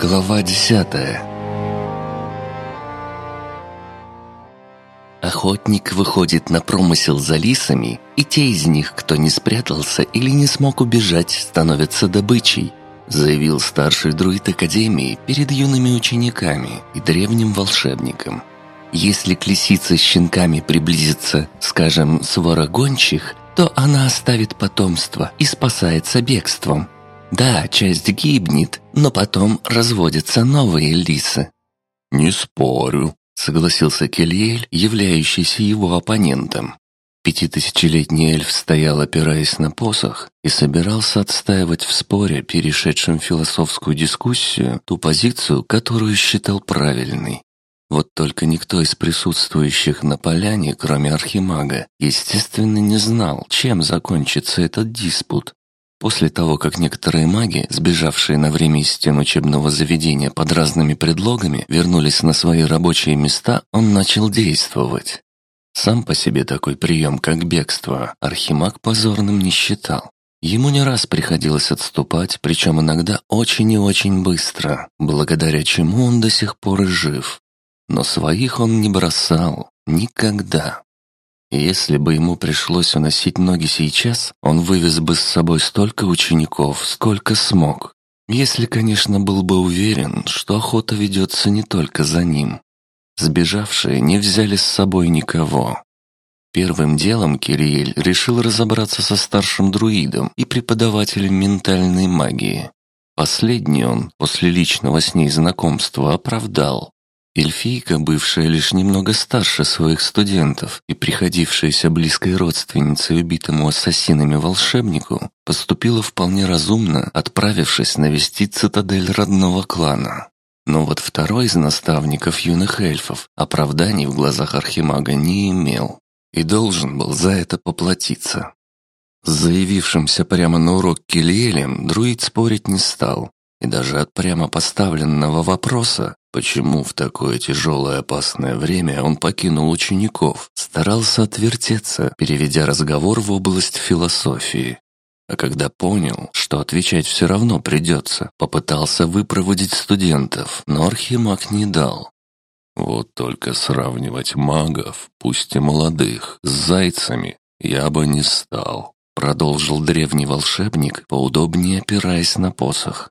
Глава десятая Охотник выходит на промысел за лисами, и те из них, кто не спрятался или не смог убежать, становятся добычей, заявил старший друид Академии перед юными учениками и древним волшебником. Если к лисице с щенками приблизится, скажем, свора гончих, то она оставит потомство и спасается бегством. Да, часть гибнет, но потом разводятся новые лисы. «Не спорю», — согласился Кельель, являющийся его оппонентом. Пятитысячелетний эльф стоял, опираясь на посох, и собирался отстаивать в споре, перешедшем в философскую дискуссию, ту позицию, которую считал правильной. Вот только никто из присутствующих на поляне, кроме архимага, естественно, не знал, чем закончится этот диспут. После того, как некоторые маги, сбежавшие на время из стен учебного заведения под разными предлогами, вернулись на свои рабочие места, он начал действовать. Сам по себе такой прием, как бегство, архимаг позорным не считал. Ему не раз приходилось отступать, причем иногда очень и очень быстро, благодаря чему он до сих пор и жив. Но своих он не бросал. Никогда. Если бы ему пришлось уносить ноги сейчас, он вывез бы с собой столько учеников, сколько смог. Если, конечно, был бы уверен, что охота ведется не только за ним. Сбежавшие не взяли с собой никого. Первым делом Кириэль решил разобраться со старшим друидом и преподавателем ментальной магии. Последний он, после личного с ней знакомства, оправдал. Эльфийка, бывшая лишь немного старше своих студентов и приходившаяся близкой родственницей убитому ассасинами волшебнику, поступила вполне разумно, отправившись навестить цитадель родного клана. Но вот второй из наставников юных эльфов оправданий в глазах Архимага не имел и должен был за это поплатиться. С заявившимся прямо на урок Кельелем друид спорить не стал, и даже от прямо поставленного вопроса Почему в такое тяжелое опасное время он покинул учеников, старался отвертеться, переведя разговор в область философии. А когда понял, что отвечать все равно придется, попытался выпроводить студентов, но Архимаг не дал. Вот только сравнивать магов, пусть и молодых, с зайцами я бы не стал, продолжил древний волшебник, поудобнее опираясь на посох.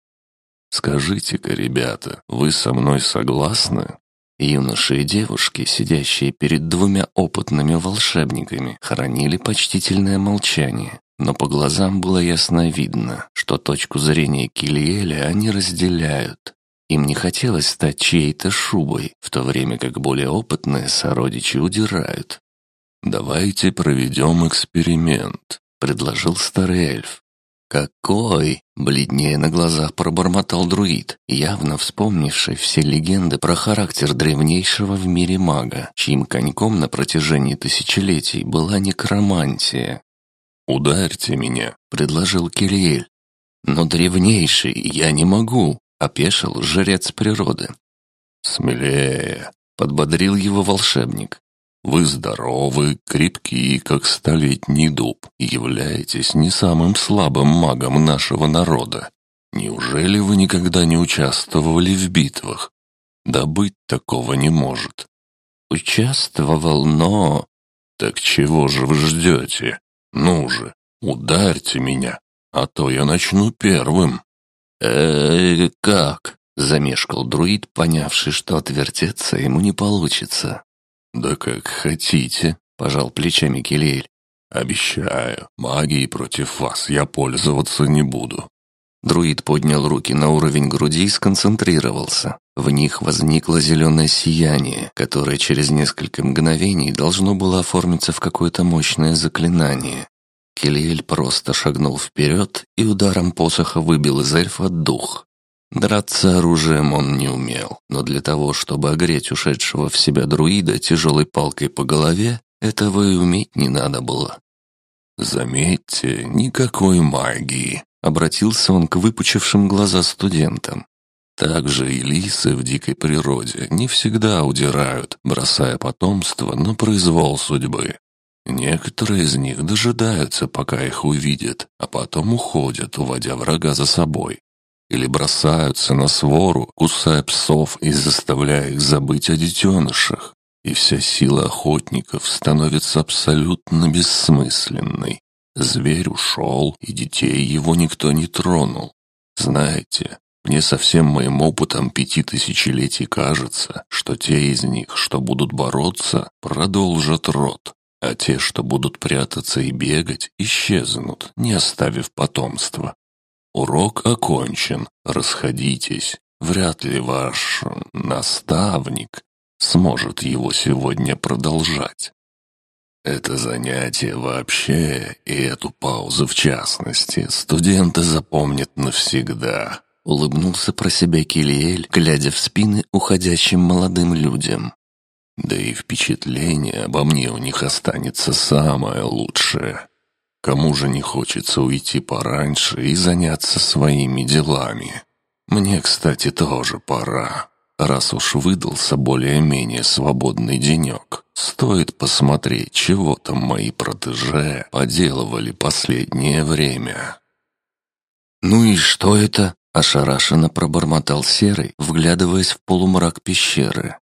«Скажите-ка, ребята, вы со мной согласны?» Юноши и девушки, сидящие перед двумя опытными волшебниками, хранили почтительное молчание, но по глазам было ясно видно, что точку зрения Килиэля они разделяют. Им не хотелось стать чьей-то шубой, в то время как более опытные сородичи удирают. «Давайте проведем эксперимент», — предложил старый эльф. «Какой?» — бледнее на глазах пробормотал друид, явно вспомнивший все легенды про характер древнейшего в мире мага, чьим коньком на протяжении тысячелетий была некромантия. «Ударьте меня», — предложил Кириэль. «Но древнейший я не могу», — опешил жрец природы. «Смелее», — подбодрил его волшебник. Вы здоровы, крепки, как столетний дуб, и являетесь не самым слабым магом нашего народа. Неужели вы никогда не участвовали в битвах? Да быть такого не может. Участвовал, но... Так чего же вы ждете? Ну же, ударьте меня, а то я начну первым. э как?» — замешкал друид, понявший, что отвертеться ему не получится. «Да как хотите», — пожал плечами Келейль. «Обещаю, магией против вас я пользоваться не буду». Друид поднял руки на уровень груди и сконцентрировался. В них возникло зеленое сияние, которое через несколько мгновений должно было оформиться в какое-то мощное заклинание. Келиэль просто шагнул вперед и ударом посоха выбил из эльфа дух. Драться оружием он не умел, но для того, чтобы огреть ушедшего в себя друида тяжелой палкой по голове, этого и уметь не надо было. «Заметьте, никакой магии», — обратился он к выпучившим глаза студентам. Также и лисы в дикой природе не всегда удирают, бросая потомство на произвол судьбы. Некоторые из них дожидаются, пока их увидят, а потом уходят, уводя врага за собой. Или бросаются на свору, кусая псов и заставляя их забыть о детенышах. И вся сила охотников становится абсолютно бессмысленной. Зверь ушел, и детей его никто не тронул. Знаете, мне со всем моим опытом пяти тысячелетий кажется, что те из них, что будут бороться, продолжат род, а те, что будут прятаться и бегать, исчезнут, не оставив потомства. Урок окончен, расходитесь. Вряд ли ваш наставник сможет его сегодня продолжать. Это занятие вообще, и эту паузу в частности, студенты запомнят навсегда. Улыбнулся про себя Килиэль, глядя в спины уходящим молодым людям. Да и впечатление обо мне у них останется самое лучшее. Кому же не хочется уйти пораньше и заняться своими делами? Мне, кстати, тоже пора. Раз уж выдался более-менее свободный денек, стоит посмотреть, чего там мои протеже поделывали последнее время. «Ну и что это?» – ошарашенно пробормотал Серый, вглядываясь в полумрак пещеры.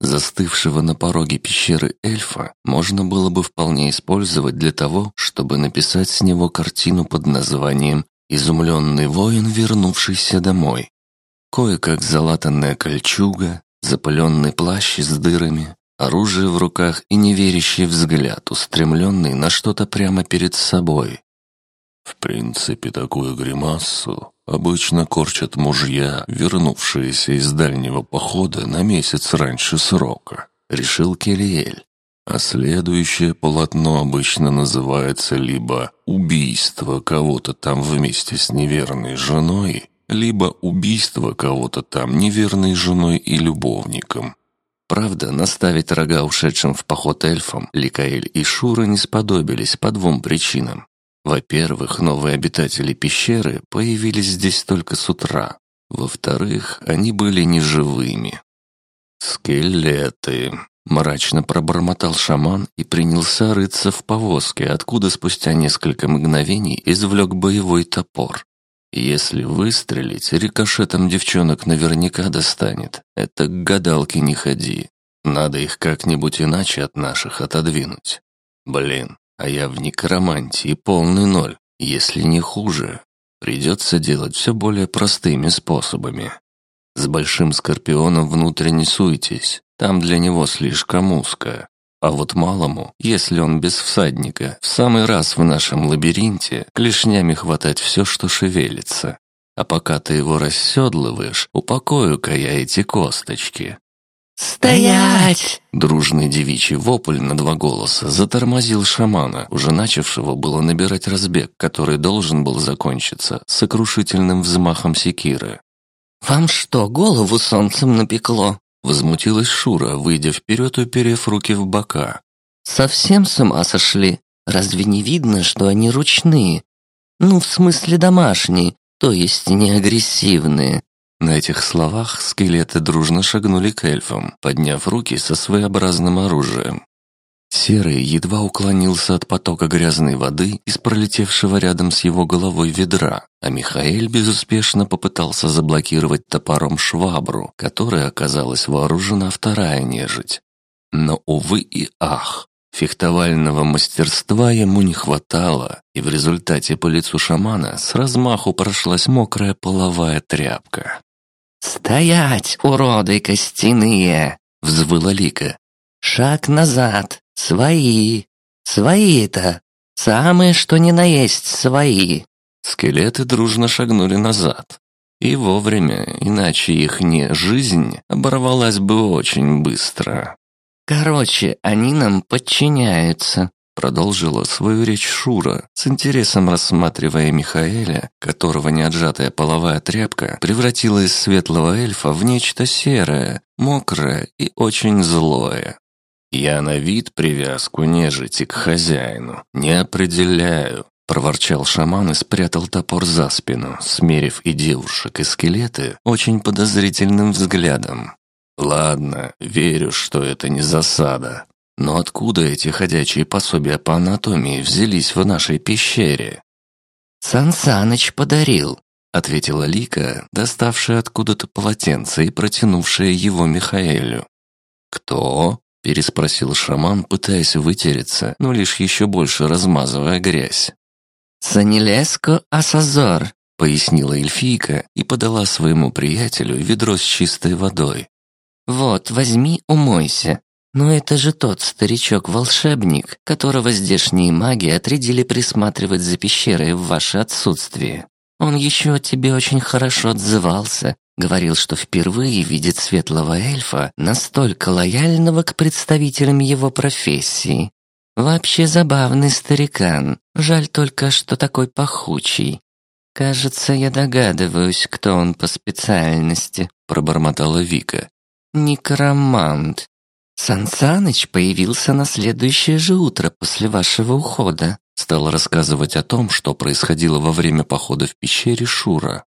Застывшего на пороге пещеры эльфа можно было бы вполне использовать для того, чтобы написать с него картину под названием «Изумленный воин, вернувшийся домой». Кое-как залатанная кольчуга, запыленный плащ с дырами, оружие в руках и неверящий взгляд, устремленный на что-то прямо перед собой. В принципе, такую гримасу обычно корчат мужья, вернувшиеся из дальнего похода на месяц раньше срока, решил Келиэль. А следующее полотно обычно называется либо «убийство кого-то там вместе с неверной женой», либо «убийство кого-то там неверной женой и любовником». Правда, наставить рога ушедшим в поход эльфам Ликаэль и Шура не сподобились по двум причинам. Во-первых, новые обитатели пещеры появились здесь только с утра. Во-вторых, они были неживыми. «Скелеты!» — мрачно пробормотал шаман и принялся рыться в повозке, откуда спустя несколько мгновений извлек боевой топор. Если выстрелить, рикошетом девчонок наверняка достанет. Это к гадалке не ходи. Надо их как-нибудь иначе от наших отодвинуть. Блин, а я в некромантии полный ноль, если не хуже. Придется делать все более простыми способами. С большим скорпионом внутрь не суйтесь, там для него слишком узко. А вот малому, если он без всадника, в самый раз в нашем лабиринте клешнями хватать все, что шевелится. А пока ты его расседлываешь, упокою-ка я эти косточки. «Стоять!» Дружный девичий вопль на два голоса затормозил шамана, уже начавшего было набирать разбег, который должен был закончиться сокрушительным взмахом секиры. «Вам что, голову солнцем напекло?» Возмутилась Шура, выйдя вперед и уперев руки в бока. «Совсем с ума сошли? Разве не видно, что они ручные? Ну, в смысле домашние, то есть не агрессивные. На этих словах скелеты дружно шагнули к эльфам, подняв руки со своеобразным оружием. Серый едва уклонился от потока грязной воды из пролетевшего рядом с его головой ведра, а Михаэль безуспешно попытался заблокировать топором швабру, которой оказалась вооружена вторая нежить. Но, увы и ах, фехтовального мастерства ему не хватало, и в результате по лицу шамана с размаху прошлась мокрая половая тряпка. «Стоять, уроды костяные!» — взвыла Лика. «Шаг назад! Свои! Свои-то! Самые, что ни на есть, свои!» Скелеты дружно шагнули назад. И вовремя, иначе их не жизнь оборвалась бы очень быстро. «Короче, они нам подчиняются», Продолжила свою речь Шура, с интересом рассматривая Михаэля, которого неотжатая половая тряпка превратила из светлого эльфа в нечто серое, мокрое и очень злое. «Я на вид привязку нежити к хозяину не определяю», — проворчал шаман и спрятал топор за спину, смерив и девушек, и скелеты очень подозрительным взглядом. «Ладно, верю, что это не засада, но откуда эти ходячие пособия по анатомии взялись в нашей пещере? Сан Саныч подарил. ответила Лика, доставшая откуда-то полотенце и протянувшая его Михаэлю. «Кто?» – переспросил шаман, пытаясь вытереться, но лишь еще больше размазывая грязь. «Санилеско Асазор», — пояснила эльфийка и подала своему приятелю ведро с чистой водой. «Вот, возьми, умойся. Но это же тот старичок-волшебник, которого здешние маги отрядили присматривать за пещерой в ваше отсутствие. Он еще о тебе очень хорошо отзывался, говорил, что впервые видит светлого эльфа, настолько лояльного к представителям его профессии. Вообще забавный старикан, жаль только, что такой пахучий. Кажется, я догадываюсь, кто он по специальности, пробормотала Вика. Некромант. Сансаныч появился на следующее же утро после вашего ухода. Стал рассказывать о том, что происходило во время похода в пещере Шура.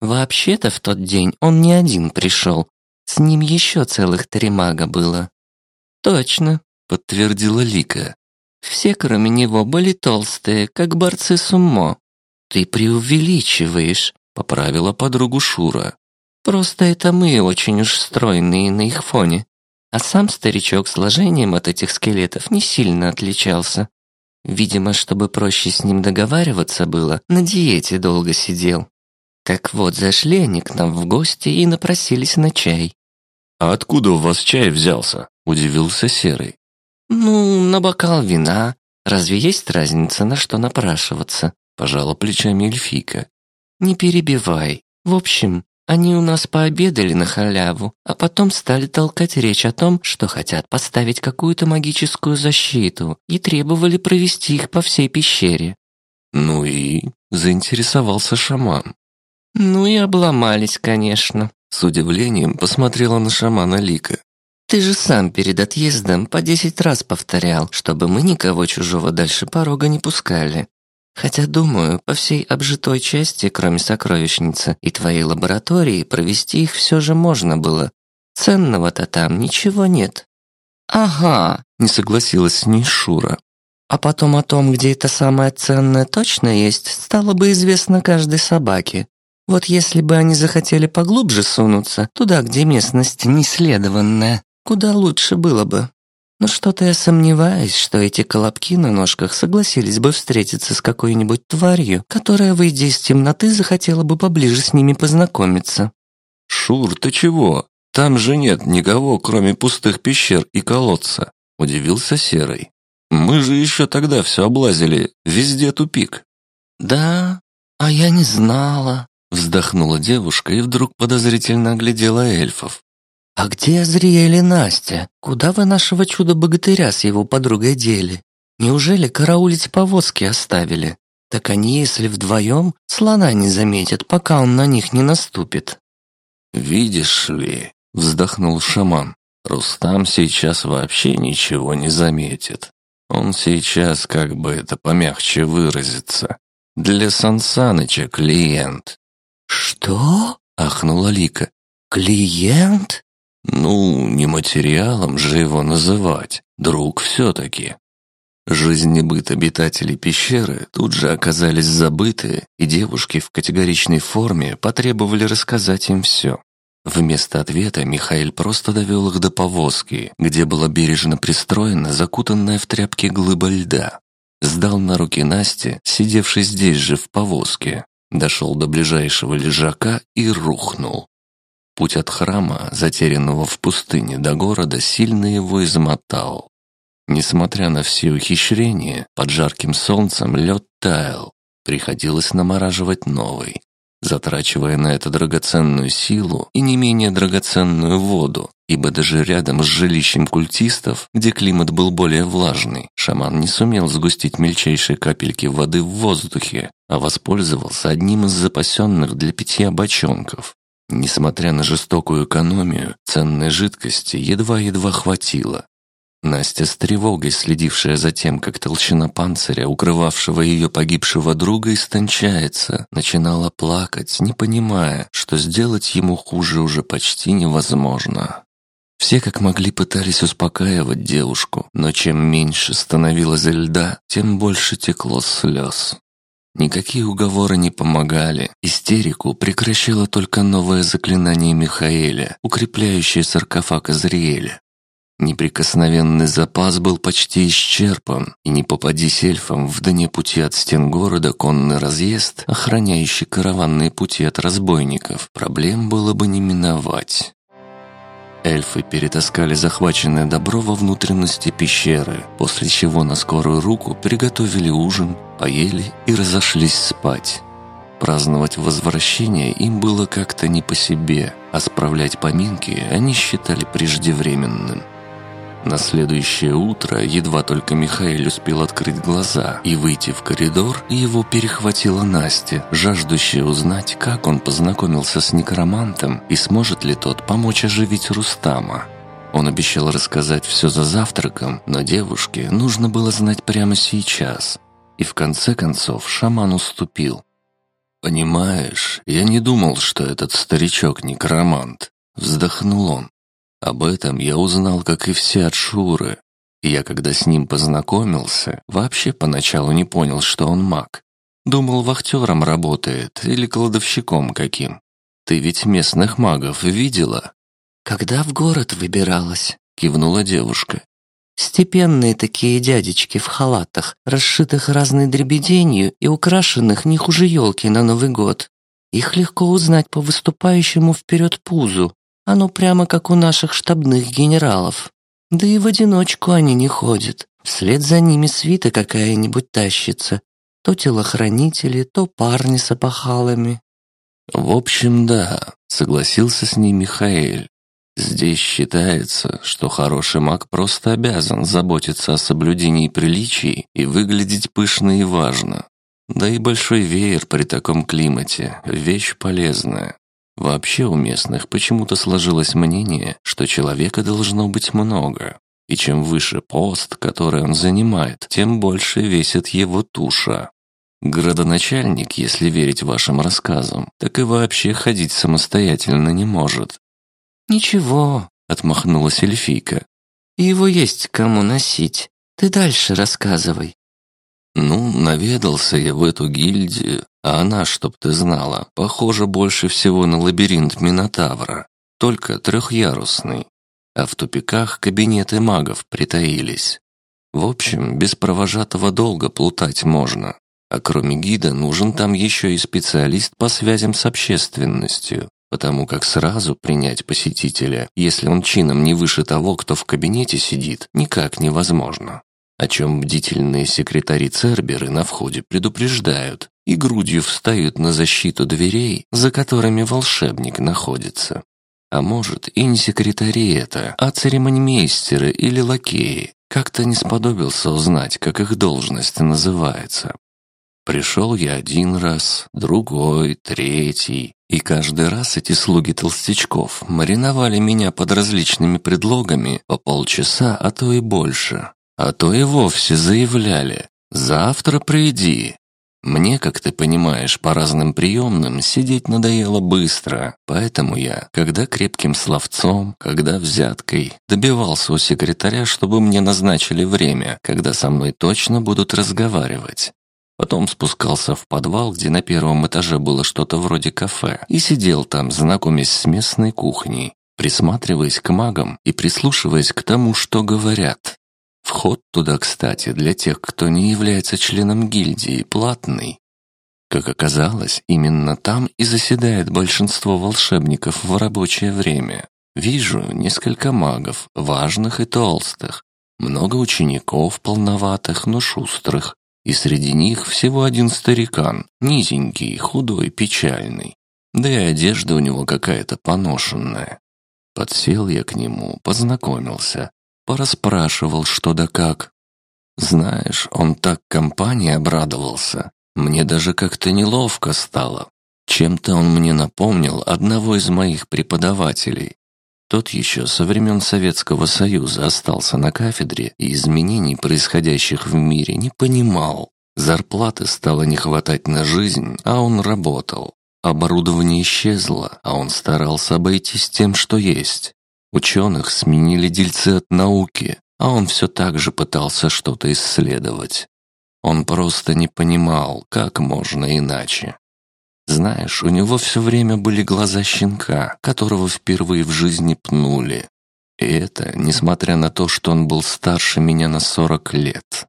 Вообще-то в тот день он не один пришел. С ним еще целых три мага было. Точно, подтвердила Лика. Все, кроме него, были толстые, как борцы сумо. Ты преувеличиваешь, поправила подругу Шура. Просто это мы очень уж стройные на их фоне. А сам старичок сложением от этих скелетов не сильно отличался. Видимо, чтобы проще с ним договариваться было, на диете долго сидел. Так вот, зашли они к нам в гости и напросились на чай. «А откуда у вас чай взялся?» – удивился Серый. «Ну, на бокал вина. Разве есть разница, на что напрашиваться?» – пожала плечами эльфийка. «Не перебивай. В общем, они у нас пообедали на халяву, а потом стали толкать речь о том, что хотят поставить какую-то магическую защиту и требовали провести их по всей пещере. Ну и заинтересовался шаман. Ну и обломались, конечно. С удивлением посмотрела на шамана Лика. Ты же сам перед отъездом по десять раз повторял, чтобы мы никого чужого дальше порога не пускали. Хотя, думаю, по всей обжитой части, кроме сокровищницы и твоей лаборатории, провести их все же можно было. Ценного-то там ничего нет. Ага, не согласилась с ней Шура. А потом о том, где это самое ценное точно есть, стало бы известно каждой собаке. Вот если бы они захотели поглубже сунуться, туда, где местность неследованная, куда лучше было бы. Но что-то я сомневаюсь, что эти колобки на ножках согласились бы встретиться с какой-нибудь тварью, которая, выйдя из темноты, захотела бы поближе с ними познакомиться. «Шур, ты чего? Там же нет никого, кроме пустых пещер и колодца», — удивился Серый. «Мы же еще тогда все облазили, везде тупик». «Да? А я не знала», — вздохнула девушка и вдруг подозрительно оглядела эльфов. «А где Азриэль и Настя? Куда вы нашего чудо-богатыря с его подругой дели? Неужели караулить повозки оставили? Так они, если вдвоем, слона не заметят, пока он на них не наступит». «Видишь ли», — вздохнул шаман, — «Рустам сейчас вообще ничего не заметит. Он сейчас, как бы это помягче выразиться, для Сансаныча клиент». «Что?» — ахнула Лика. «Клиент?» Ну, не материалом же его называть, друг все-таки. Жизнь и быт обитателей пещеры тут же оказались забыты, и девушки в категоричной форме потребовали рассказать им все. Вместо ответа Михаил просто довел их до повозки, где была бережно пристроена закутанная в тряпки глыба льда. Сдал на руки Насте, сидевшей здесь же в повозке, дошел до ближайшего лежака и рухнул. Путь от храма, затерянного в пустыне, до города сильно его измотал. Несмотря на все ухищрения, под жарким солнцем лед таял. Приходилось намораживать новый, затрачивая на это драгоценную силу и не менее драгоценную воду, ибо даже рядом с жилищем культистов, где климат был более влажный, шаман не сумел сгустить мельчайшие капельки воды в воздухе, а воспользовался одним из запасенных для питья бочонков. Несмотря на жестокую экономию, ценной жидкости едва-едва хватило. Настя с тревогой, следившая за тем, как толщина панциря, укрывавшего ее погибшего друга, истончается, начинала плакать, не понимая, что сделать ему хуже уже почти невозможно. Все как могли пытались успокаивать девушку, но чем меньше становилось льда, тем больше текло слез. Никакие уговоры не помогали. Истерику прекращало только новое заклинание Михаэля, укрепляющее саркофаг Азриэля. Неприкосновенный запас был почти исчерпан, и не попадись эльфам в дне пути от стен города конный разъезд, охраняющий караванные пути от разбойников, проблем было бы не миновать. Эльфы перетаскали захваченное добро во внутренности пещеры, после чего на скорую руку приготовили ужин, поели и разошлись спать. Праздновать возвращение им было как-то не по себе, а справлять поминки они считали преждевременным. На следующее утро, едва только Михаил успел открыть глаза и выйти в коридор, его перехватила Настя, жаждущая узнать, как он познакомился с некромантом и сможет ли тот помочь оживить Рустама. Он обещал рассказать все за завтраком, но девушке нужно было знать прямо сейчас. И в конце концов шаман уступил. «Понимаешь, я не думал, что этот старичок некромант», — вздохнул он. Об этом я узнал, как и все от Шуры. Я, когда с ним познакомился, вообще поначалу не понял, что он маг. Думал, вахтером работает или кладовщиком каким. Ты ведь местных магов видела?» «Когда в город выбиралась», — кивнула девушка. «Степенные такие дядечки в халатах, расшитых разной дребеденью и украшенных не хуже елки на Новый год. Их легко узнать по выступающему вперед пузу, оно прямо как у наших штабных генералов. Да и в одиночку они не ходят. Вслед за ними свита какая-нибудь тащится. То телохранители, то парни с опахалами. В общем, да, согласился с ней Михаил. Здесь считается, что хороший маг просто обязан заботиться о соблюдении приличий и выглядеть пышно и важно. Да и большой веер при таком климате – вещь полезная. Вообще у местных почему-то сложилось мнение, что человека должно быть много, и чем выше пост, который он занимает, тем больше весит его туша. Градоначальник, если верить вашим рассказам, так и вообще ходить самостоятельно не может. «Ничего», — отмахнулась эльфийка. «Его есть кому носить. Ты дальше рассказывай». Ну, наведался я в эту гильдию, а она, чтоб ты знала, похожа больше всего на лабиринт Минотавра, только трехярусный. А в тупиках кабинеты магов притаились. В общем, без провожатого долго плутать можно. А кроме гида нужен там еще и специалист по связям с общественностью, потому как сразу принять посетителя, если он чином не выше того, кто в кабинете сидит, никак невозможно о чем бдительные секретари Церберы на входе предупреждают и грудью встают на защиту дверей, за которыми волшебник находится. А может, и не секретари это, а церемонимейстеры или лакеи. Как-то не сподобился узнать, как их должность называется. Пришел я один раз, другой, третий, и каждый раз эти слуги толстячков мариновали меня под различными предлогами по полчаса, а то и больше а то и вовсе заявляли «завтра приди». Мне, как ты понимаешь, по разным приемным сидеть надоело быстро, поэтому я, когда крепким словцом, когда взяткой, добивался у секретаря, чтобы мне назначили время, когда со мной точно будут разговаривать. Потом спускался в подвал, где на первом этаже было что-то вроде кафе, и сидел там, знакомясь с местной кухней, присматриваясь к магам и прислушиваясь к тому, что говорят. Вход туда, кстати, для тех, кто не является членом гильдии, платный. Как оказалось, именно там и заседает большинство волшебников в рабочее время. Вижу несколько магов, важных и толстых, много учеников полноватых, но шустрых, и среди них всего один старикан, низенький, худой, печальный. Да и одежда у него какая-то поношенная. Подсел я к нему, познакомился, Порасспрашивал что да как. Знаешь, он так компании обрадовался. Мне даже как-то неловко стало. Чем-то он мне напомнил одного из моих преподавателей. Тот еще со времен Советского Союза остался на кафедре и изменений, происходящих в мире, не понимал. Зарплаты стало не хватать на жизнь, а он работал. Оборудование исчезло, а он старался обойтись тем, что есть. Ученых сменили дельцы от науки, а он все так же пытался что-то исследовать. Он просто не понимал, как можно иначе. Знаешь, у него все время были глаза щенка, которого впервые в жизни пнули. И это, несмотря на то, что он был старше меня на сорок лет.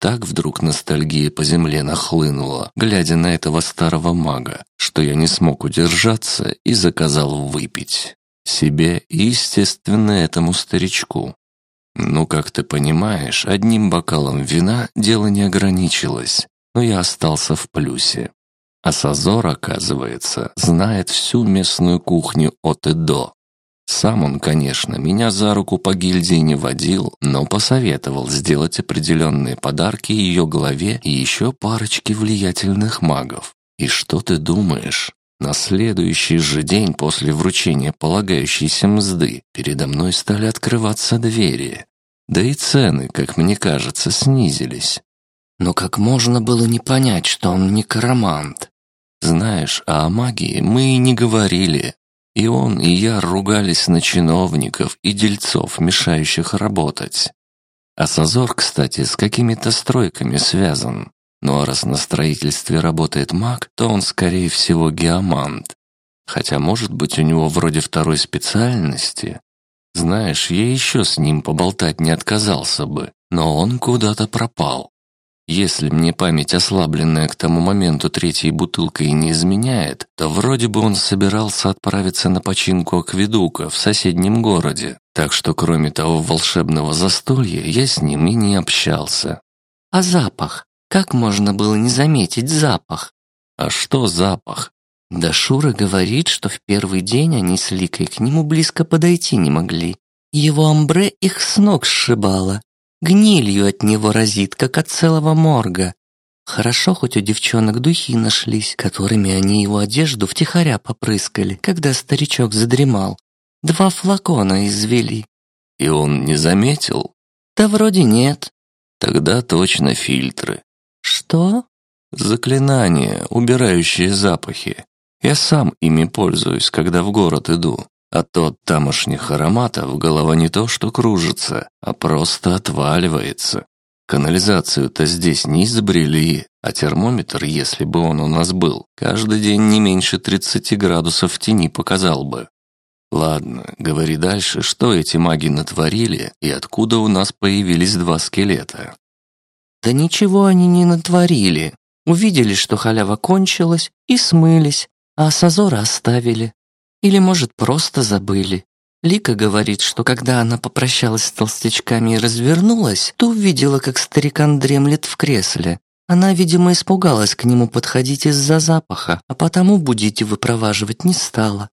Так вдруг ностальгия по земле нахлынула, глядя на этого старого мага, что я не смог удержаться и заказал выпить. Себе и, естественно, этому старичку. Ну, как ты понимаешь, одним бокалом вина дело не ограничилось, но я остался в плюсе. А Сазор, оказывается, знает всю местную кухню от и до. Сам он, конечно, меня за руку по гильдии не водил, но посоветовал сделать определенные подарки ее главе и еще парочке влиятельных магов. И что ты думаешь? На следующий же день после вручения полагающейся мзды передо мной стали открываться двери. Да и цены, как мне кажется, снизились. Но как можно было не понять, что он некромант? Знаешь, а о магии мы и не говорили. И он, и я ругались на чиновников и дельцов, мешающих работать. А Сазор, кстати, с какими-то стройками связан. А раз на строительстве работает маг, то он, скорее всего, геомант. Хотя, может быть, у него вроде второй специальности. Знаешь, я еще с ним поболтать не отказался бы, но он куда-то пропал. Если мне память, ослабленная к тому моменту третьей бутылкой, не изменяет, то вроде бы он собирался отправиться на починку акведука в соседнем городе. Так что кроме того волшебного застолья я с ним и не общался. А запах? Как можно было не заметить запах? А что запах? Да Шура говорит, что в первый день они с Ликой к нему близко подойти не могли. Его амбре их с ног сшибало, Гнилью от него разит, как от целого морга. Хорошо, хоть у девчонок духи нашлись, которыми они его одежду втихаря попрыскали, когда старичок задремал. Два флакона извели. И он не заметил? Да вроде нет. Тогда точно фильтры. Что? Заклинания, убирающие запахи. Я сам ими пользуюсь, когда в город иду. От от тамошних ароматов голова не то что кружится, а просто отваливается. Канализацию-то здесь не изобрели, а термометр, если бы он у нас был, каждый день не меньше 30 градусов в тени показал бы. Ладно, говори дальше, что эти маги натворили и откуда у нас появились два скелета. Да ничего они не натворили. Увидели, что халява кончилась, и смылись, а Сазора оставили. Или, может, просто забыли. Лика говорит, что когда она попрощалась с толстячками и развернулась, то увидела, как старикан дремлет в кресле. Она, видимо, испугалась к нему подходить из-за запаха, а потому будить и выпроваживать не стала.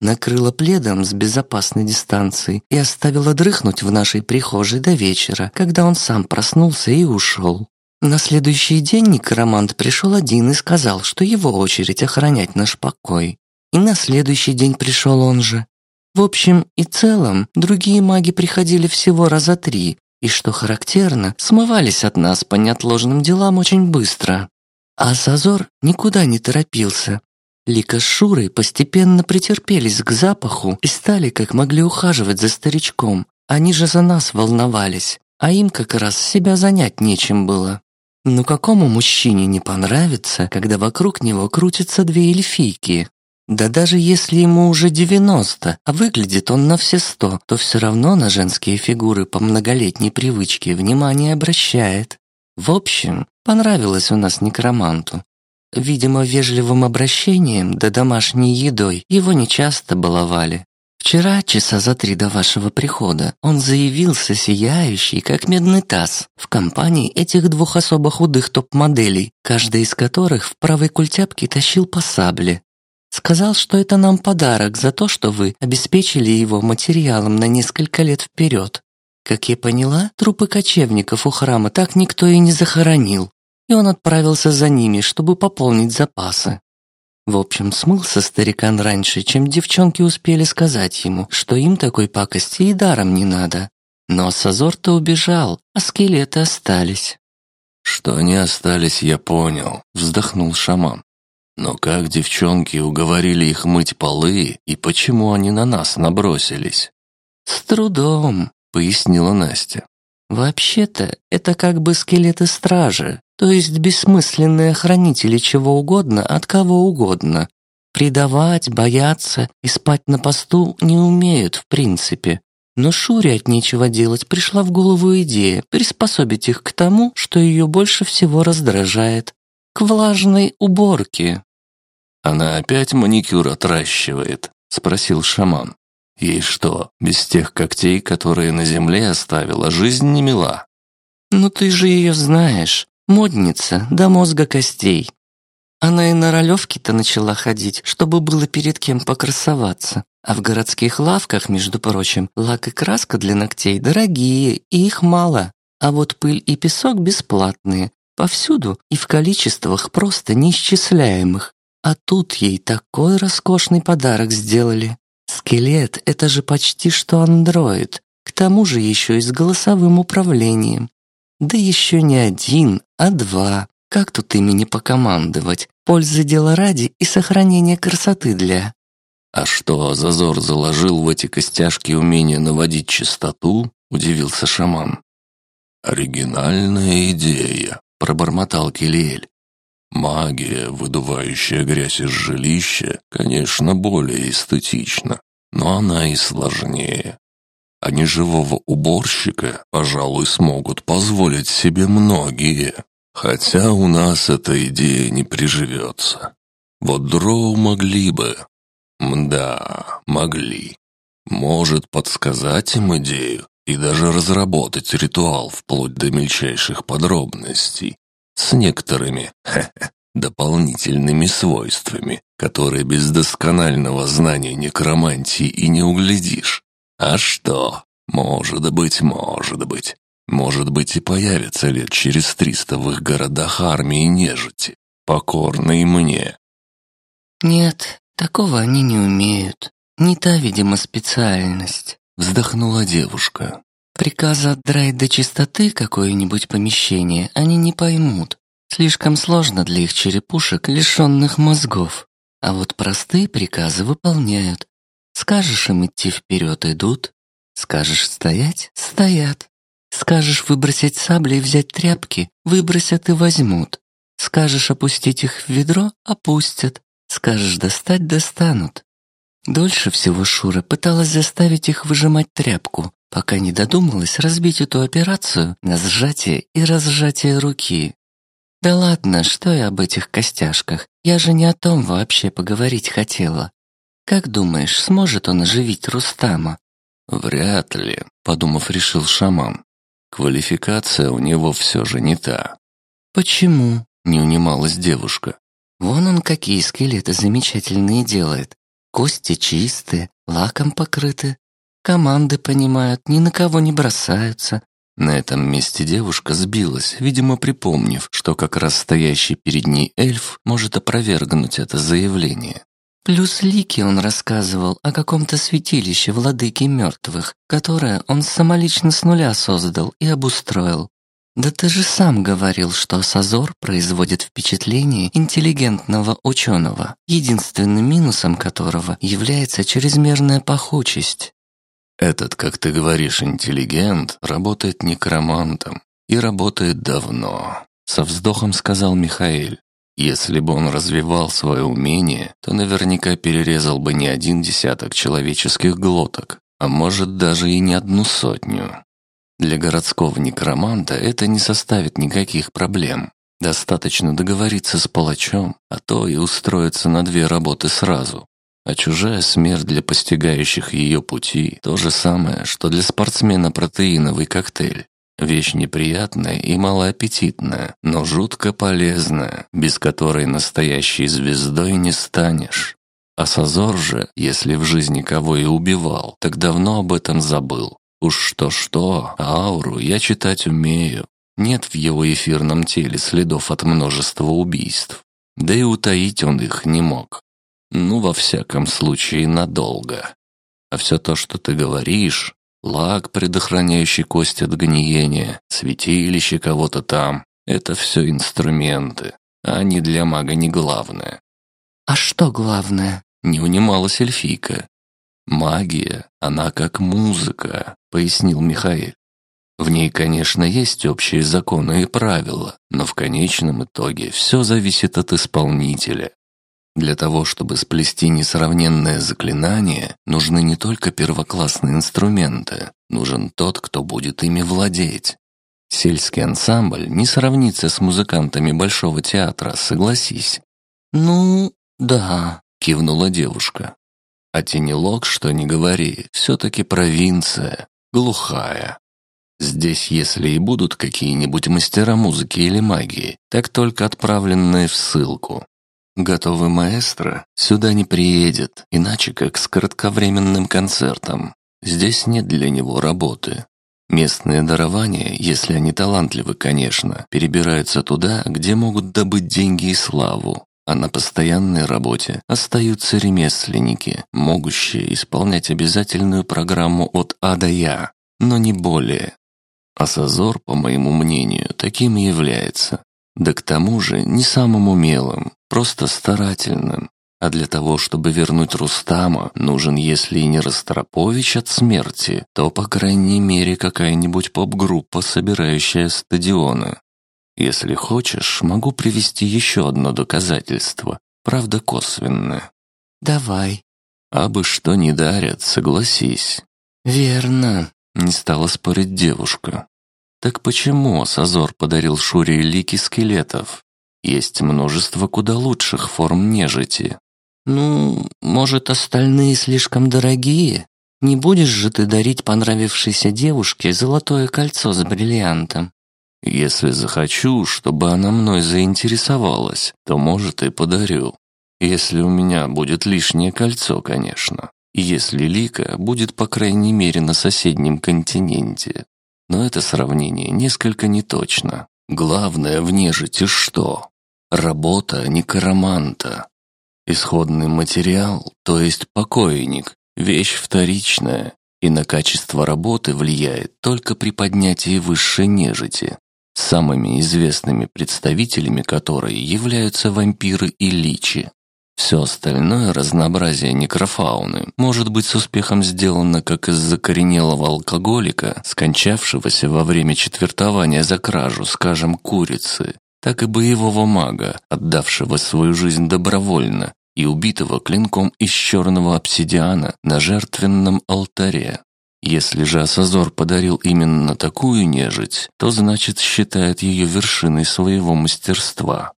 Накрыла пледом с безопасной дистанции и оставила дрыхнуть в нашей прихожей до вечера, когда он сам проснулся и ушел. На следующий день некромант пришел один и сказал, что его очередь охранять наш покой. И на следующий день пришел он же. В общем и целом, другие маги приходили всего раза три, и, что характерно, смывались от нас по неотложным делам очень быстро. А Сазор никуда не торопился. Лика постепенно претерпелись к запаху и стали как могли ухаживать за старичком. Они же за нас волновались, а им как раз себя занять нечем было. Но какому мужчине не понравится, когда вокруг него крутятся две эльфийки? Да даже если ему уже 90, а выглядит он на все сто, то все равно на женские фигуры по многолетней привычке внимание обращает. В общем, понравилось у нас некроманту. Видимо, вежливым обращением да домашней едой его нечасто баловали. Вчера, часа за три до вашего прихода, он заявился сияющий, как медный таз, в компании этих двух особо худых топ-моделей, каждая из которых в правой культяпке тащил по сабле, Сказал, что это нам подарок за то, что вы обеспечили его материалом на несколько лет вперед. Как я поняла, трупы кочевников у храма так никто и не захоронил, и он отправился за ними, чтобы пополнить запасы. В общем, смылся старикан раньше, чем девчонки успели сказать ему, что им такой пакости и даром не надо. Но Сазор-то убежал, а скелеты остались. «Что они остались, я понял», — вздохнул шаман. Но как девчонки уговорили их мыть полы, и почему они на нас набросились? «С трудом», — пояснила Настя. «Вообще-то, это как бы скелеты стражи. То есть бессмысленные хранители чего угодно от кого угодно. Предавать, бояться и спать на посту не умеют в принципе. Но Шуре от нечего делать пришла в голову идея приспособить их к тому, что ее больше всего раздражает – к влажной уборке. «Она опять маникюр отращивает?» – спросил шаман. «Ей что, без тех когтей, которые на земле оставила, жизнь не мила?» «Ну ты же ее знаешь. Модница до мозга костей. Она и на ролевки-то начала ходить, чтобы было перед кем покрасоваться. А в городских лавках, между прочим, лак и краска для ногтей дорогие, и их мало. А вот пыль и песок бесплатные, повсюду и в количествах просто неисчисляемых. А тут ей такой роскошный подарок сделали. Скелет — это же почти что андроид, к тому же еще и с голосовым управлением. Да еще не один, а два. Как тут ими покомандовать? Пользы дела ради и сохранение красоты для... «А что, Зазор заложил в эти костяшки умение наводить чистоту?» — удивился шаман. «Оригинальная идея», — пробормотал Килиэль. «Магия, выдувающая грязь из жилища, конечно, более эстетична, но она и сложнее. А неживого уборщика, пожалуй, смогут позволить себе многие, хотя у нас эта идея не приживется. Вот дроу могли бы, Мда, могли. Может подсказать им идею и даже разработать ритуал вплоть до мельчайших подробностей с некоторыми хе -хе, дополнительными свойствами, которые без досконального знания некромантии и не углядишь. А что? Может быть, может быть. Может быть и появится лет через триста в их городах армии нежити, покорные мне. Нет, Такого они не умеют. Не та, видимо, специальность. Вздохнула девушка. Приказа отдрать до чистоты какое-нибудь помещение они не поймут. Слишком сложно для их черепушек, лишенных мозгов. А вот простые приказы выполняют. Скажешь им идти вперед, идут. Скажешь стоять — стоят. Скажешь выбросить сабли и взять тряпки — выбросят и возьмут. Скажешь опустить их в ведро — опустят. Скажешь достать — достанут. Дольше всего Шура пыталась заставить их выжимать тряпку, пока не додумалась разбить эту операцию на сжатие и разжатие руки. Да ладно, что я об этих костяшках? Я же не о том вообще поговорить хотела. Как думаешь, сможет он оживить Рустама? Вряд ли, подумав, решил шаман. Квалификация у него все же не та. Почему? Не унималась девушка. Вон он какие скелеты замечательные делает. Кости чистые, лаком покрыты. Команды понимают, ни на кого не бросаются. На этом месте девушка сбилась, видимо, припомнив, что как раз стоящий перед ней эльф может опровергнуть это заявление. Плюс Лики он рассказывал о каком-то святилище владыки мертвых, которое он самолично с нуля создал и обустроил. Да ты же сам говорил, что Сазор производит впечатление интеллигентного ученого, единственным минусом которого является чрезмерная пахучесть. Этот, как ты говоришь, интеллигент работает некромантом и работает давно, со вздохом сказал Михаил. Если бы он развивал свое умение, то наверняка перерезал бы не один десяток человеческих глоток, а может даже и не одну сотню. Для городского некроманта это не составит никаких проблем. Достаточно договориться с палачом, а то и устроиться на две работы сразу. А чужая смерть для постигающих ее пути – то же самое, что для спортсмена протеиновый коктейль. Вещь неприятная и малоаппетитная, но жутко полезная, без которой настоящей звездой не станешь. А Сазор же, если в жизни кого и убивал, так давно об этом забыл. Уж что-что, ауру я читать умею. Нет в его эфирном теле следов от множества убийств. Да и утаить он их не мог. Ну, во всяком случае, надолго. А все то, что ты говоришь, лак, предохраняющий кость от гниения, святилище кого-то там, это все инструменты, а не для мага не главное. «А что главное?» — не унималась эльфийка. «Магия, она как музыка», — пояснил Михаил. В ней, конечно, есть общие законы и правила, но в конечном итоге все зависит от исполнителя. Для того, чтобы сплести несравненное заклинание, нужны не только первоклассные инструменты, нужен тот, кто будет ими владеть. Сельский ансамбль не сравнится с музыкантами Большого театра, согласись. «Ну, да», — кивнула девушка. А Тенелок, что ни говори, все-таки провинция, глухая. Здесь, если и будут какие-нибудь мастера музыки или магии, так только отправленные в ссылку. Готовый маэстро сюда не приедет, иначе как с кратковременным концертом. Здесь нет для него работы. Местные дарования, если они талантливы, конечно, перебираются туда, где могут добыть деньги и славу, а на постоянной работе остаются ремесленники, могущие исполнять обязательную программу от А до Я, но не более. А Сазор, по моему мнению, таким и является. Да к тому же не самым умелым, просто старательным. А для того, чтобы вернуть Рустама, нужен, если и не Ростропович от смерти, то, по крайней мере, какая-нибудь поп-группа, собирающая стадионы. Если хочешь, могу привести еще одно доказательство, правда косвенное. Давай. А бы что не дарят, согласись. Верно. Не стала спорить девушка. Так почему Сазор подарил Шуре лики скелетов? Есть множество куда лучших форм нежити. Ну, может, остальные слишком дорогие? Не будешь же ты дарить понравившейся девушке золотое кольцо с бриллиантом? Если захочу, чтобы она мной заинтересовалась, то, может, и подарю. Если у меня будет лишнее кольцо, конечно. Если Лика будет, по крайней мере, на соседнем континенте. Но это сравнение несколько неточно. Главное в нежити что? Работа некроманта. Исходный материал, то есть покойник, вещь вторичная, и на качество работы влияет только при поднятии высшей нежити, самыми известными представителями которой являются вампиры и личи. Все остальное разнообразие некрофауны может быть с успехом сделано как из закоренелого алкоголика, скончавшегося во время четвертования за кражу, скажем, курицы, так и боевого мага, отдавшего свою жизнь добровольно и убитого клинком из черного обсидиана на жертвенном алтаре. Если же Асазор подарил именно такую нежить, то значит считает ее вершиной своего мастерства.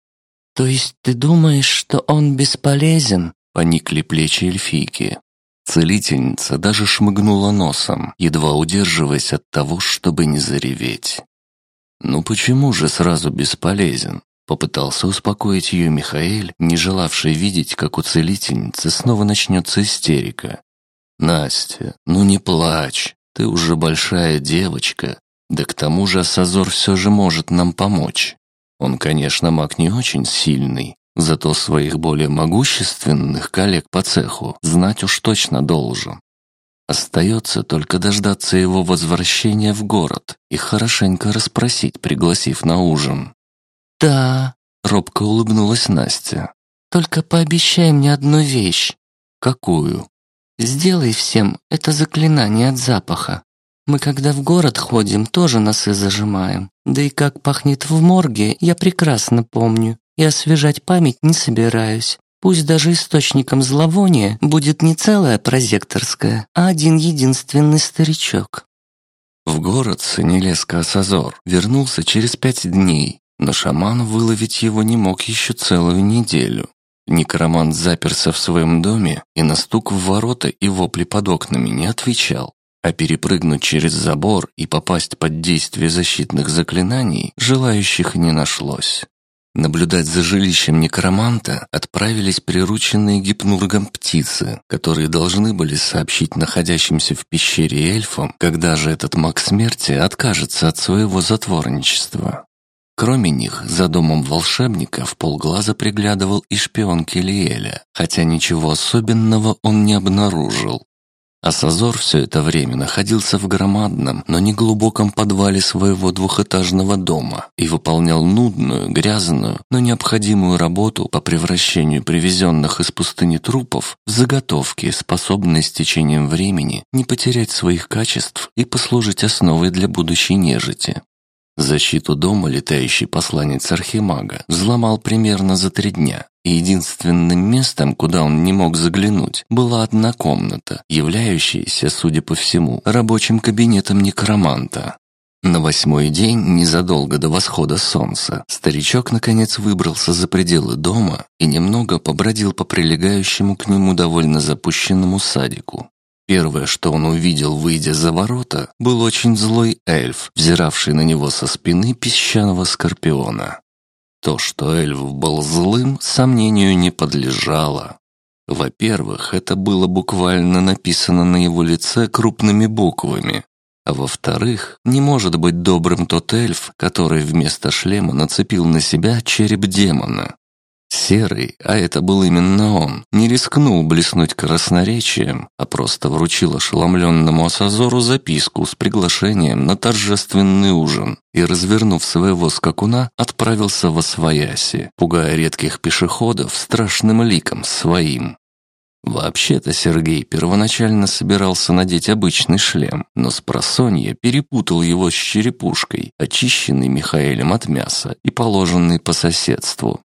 «То есть ты думаешь, что он бесполезен?» — поникли плечи эльфийки. Целительница даже шмыгнула носом, едва удерживаясь от того, чтобы не зареветь. «Ну почему же сразу бесполезен?» Попытался успокоить ее Михаэль, не желавший видеть, как у целительницы снова начнется истерика. «Настя, ну не плачь, ты уже большая девочка, да к тому же Асазор все же может нам помочь. Он, конечно, маг не очень сильный, зато своих более могущественных коллег по цеху знать уж точно должен. Остается только дождаться его возвращения в город и хорошенько расспросить, пригласив на ужин. «Да», — робко улыбнулась Настя. «Только пообещай мне одну вещь». «Какую?» «Сделай всем это заклинание от запаха. Мы, когда в город ходим, тоже носы зажимаем. Да и как пахнет в морге, я прекрасно помню. И освежать память не собираюсь. Пусть даже источником зловония будет не целая прозекторская, а один единственный старичок. В город Санилеска Асазор вернулся через пять дней, но шаман выловить его не мог еще целую неделю. Некромант заперся в своем доме и на стук в ворота и вопли под окнами не отвечал а перепрыгнуть через забор и попасть под действие защитных заклинаний желающих не нашлось. Наблюдать за жилищем некроманта отправились прирученные гипнургом птицы, которые должны были сообщить находящимся в пещере эльфам, когда же этот маг смерти откажется от своего затворничества. Кроме них, за домом волшебника в полглаза приглядывал и шпион Келиэля, хотя ничего особенного он не обнаружил. А Сазор все это время находился в громадном, но не глубоком подвале своего двухэтажного дома и выполнял нудную, грязную, но необходимую работу по превращению привезенных из пустыни трупов в заготовки, способные с течением времени не потерять своих качеств и послужить основой для будущей нежити. Защиту дома летающий посланец Архимага взломал примерно за три дня, и единственным местом, куда он не мог заглянуть, была одна комната, являющаяся, судя по всему, рабочим кабинетом некроманта. На восьмой день, незадолго до восхода солнца, старичок наконец выбрался за пределы дома и немного побродил по прилегающему к нему довольно запущенному садику. Первое, что он увидел, выйдя за ворота, был очень злой эльф, взиравший на него со спины песчаного скорпиона. То, что эльф был злым, сомнению не подлежало. Во-первых, это было буквально написано на его лице крупными буквами. А во-вторых, не может быть добрым тот эльф, который вместо шлема нацепил на себя череп демона. Серый, а это был именно он, не рискнул блеснуть красноречием, а просто вручил ошеломленному Асазору записку с приглашением на торжественный ужин и, развернув своего скакуна, отправился во свояси, пугая редких пешеходов страшным ликом своим. Вообще-то Сергей первоначально собирался надеть обычный шлем, но с просонья перепутал его с черепушкой, очищенной Михаэлем от мяса и положенной по соседству.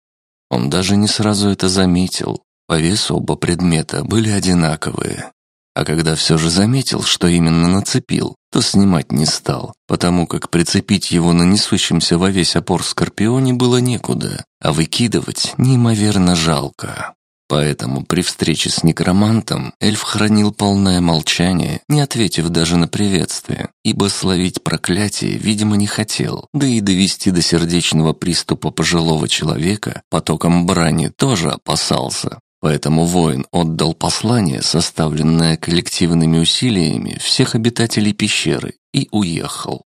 Он даже не сразу это заметил. По весу оба предмета были одинаковые. А когда все же заметил, что именно нацепил, то снимать не стал, потому как прицепить его на несущемся во весь опор скорпионе было некуда, а выкидывать неимоверно жалко. Поэтому при встрече с некромантом эльф хранил полное молчание, не ответив даже на приветствие, ибо словить проклятие, видимо, не хотел, да и довести до сердечного приступа пожилого человека потоком брани тоже опасался. Поэтому воин отдал послание, составленное коллективными усилиями всех обитателей пещеры, и уехал.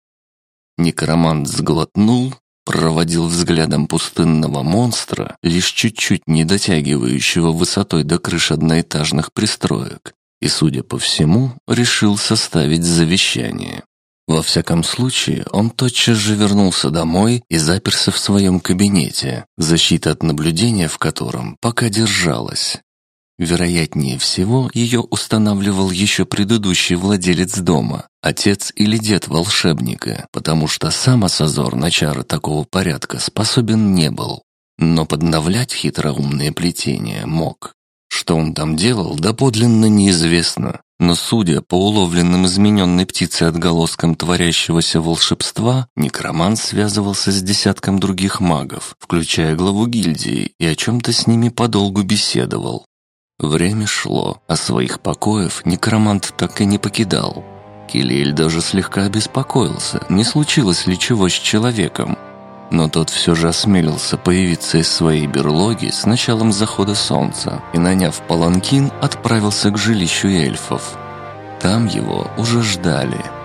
Некромант сглотнул, проводил взглядом пустынного монстра, лишь чуть-чуть не дотягивающего высотой до крыш одноэтажных пристроек, и, судя по всему, решил составить завещание. Во всяком случае, он тотчас же вернулся домой и заперся в своем кабинете, защита от наблюдения в котором пока держалась. Вероятнее всего, ее устанавливал еще предыдущий владелец дома, отец или дед волшебника, потому что сам Асазор на чары такого порядка способен не был. Но подновлять хитроумные плетения мог. Что он там делал, доподлинно неизвестно. Но судя по уловленным измененной птицей отголоскам творящегося волшебства, некромант связывался с десятком других магов, включая главу гильдии, и о чем-то с ними подолгу беседовал. Время шло, а своих покоев некромант так и не покидал. Килиэль даже слегка обеспокоился, не случилось ли чего с человеком. Но тот все же осмелился появиться из своей берлоги с началом захода солнца и, наняв паланкин, отправился к жилищу эльфов. Там его уже ждали –